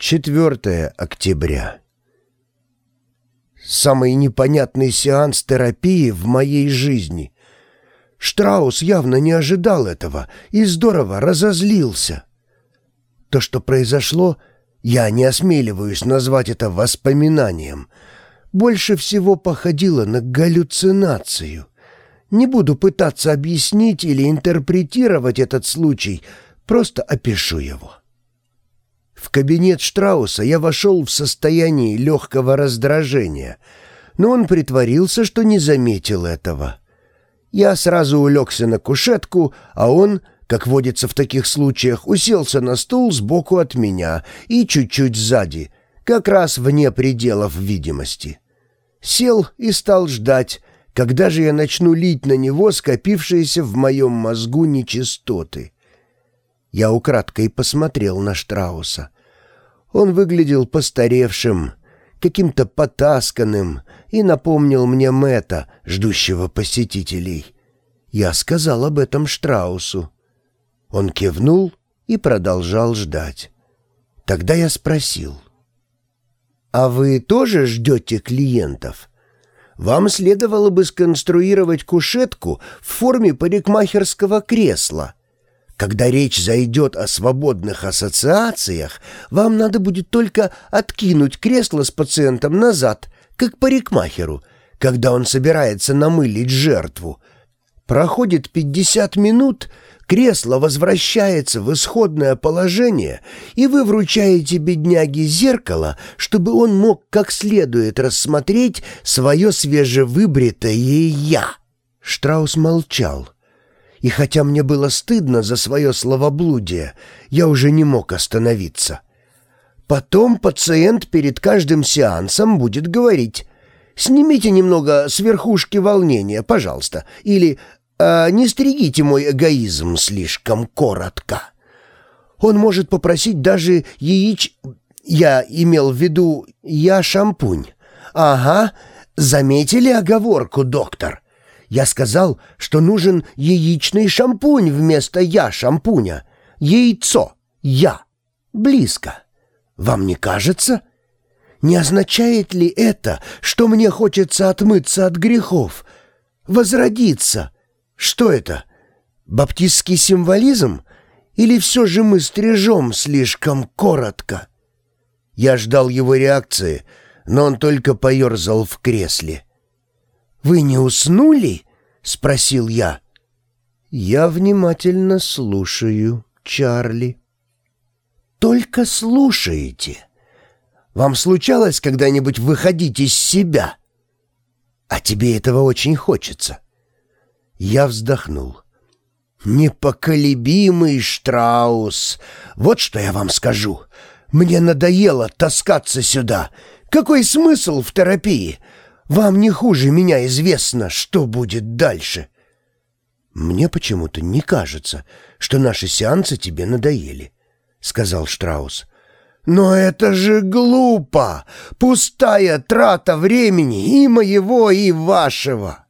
4 октября. Самый непонятный сеанс терапии в моей жизни. Штраус явно не ожидал этого и здорово разозлился. То, что произошло, я не осмеливаюсь назвать это воспоминанием. Больше всего походило на галлюцинацию. Не буду пытаться объяснить или интерпретировать этот случай, просто опишу его. В кабинет Штрауса я вошел в состоянии легкого раздражения, но он притворился, что не заметил этого. Я сразу улегся на кушетку, а он, как водится в таких случаях, уселся на стул сбоку от меня и чуть-чуть сзади, как раз вне пределов видимости. Сел и стал ждать, когда же я начну лить на него скопившиеся в моем мозгу нечистоты. Я украдкой посмотрел на Штрауса. Он выглядел постаревшим, каким-то потасканным и напомнил мне Мэтта, ждущего посетителей. Я сказал об этом Штраусу. Он кивнул и продолжал ждать. Тогда я спросил. «А вы тоже ждете клиентов? Вам следовало бы сконструировать кушетку в форме парикмахерского кресла. Когда речь зайдет о свободных ассоциациях, вам надо будет только откинуть кресло с пациентом назад, как парикмахеру, когда он собирается намылить жертву. Проходит 50 минут, кресло возвращается в исходное положение, и вы вручаете бедняге зеркало, чтобы он мог как следует рассмотреть свое свежевыбритое «я». Штраус молчал. И хотя мне было стыдно за свое словоблудие, я уже не мог остановиться. Потом пациент перед каждым сеансом будет говорить «Снимите немного с верхушки волнения, пожалуйста», или а «Не стригите мой эгоизм слишком коротко». Он может попросить даже яич... Я имел в виду «я шампунь». «Ага, заметили оговорку, доктор?» Я сказал, что нужен яичный шампунь вместо «я» шампуня. Яйцо. «Я». Близко. Вам не кажется? Не означает ли это, что мне хочется отмыться от грехов? Возродиться? Что это? Баптистский символизм? Или все же мы стрижем слишком коротко? Я ждал его реакции, но он только поерзал в кресле. «Вы не уснули?» — спросил я. «Я внимательно слушаю, Чарли». «Только слушаете. Вам случалось когда-нибудь выходить из себя? А тебе этого очень хочется». Я вздохнул. «Непоколебимый Штраус! Вот что я вам скажу. Мне надоело таскаться сюда. Какой смысл в терапии? Вам не хуже меня известно, что будет дальше. Мне почему-то не кажется, что наши сеансы тебе надоели, сказал Штраус. Но это же глупо, пустая трата времени и моего, и вашего.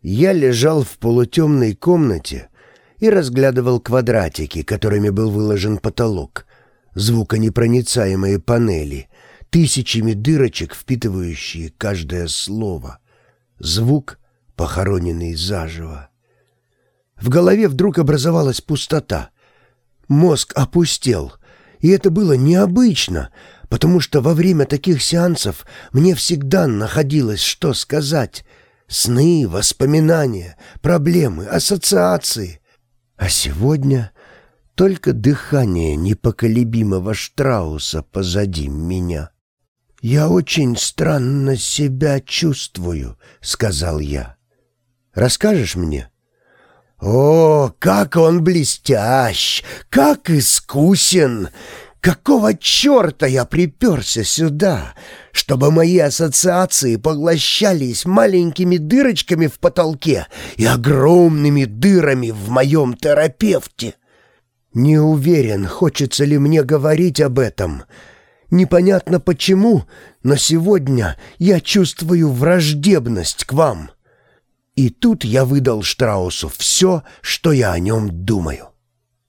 Я лежал в полутемной комнате и разглядывал квадратики, которыми был выложен потолок, звуконепроницаемые панели — тысячами дырочек, впитывающие каждое слово. Звук, похороненный заживо. В голове вдруг образовалась пустота. Мозг опустел, и это было необычно, потому что во время таких сеансов мне всегда находилось что сказать. Сны, воспоминания, проблемы, ассоциации. А сегодня только дыхание непоколебимого Штрауса позади меня. «Я очень странно себя чувствую», — сказал я. «Расскажешь мне?» «О, как он блестящ! Как искусен! Какого черта я приперся сюда, чтобы мои ассоциации поглощались маленькими дырочками в потолке и огромными дырами в моем терапевте? Не уверен, хочется ли мне говорить об этом». Непонятно почему, но сегодня я чувствую враждебность к вам. И тут я выдал Штраусу все, что я о нем думаю.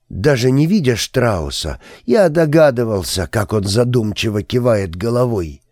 Даже не видя Штрауса, я догадывался, как он задумчиво кивает головой.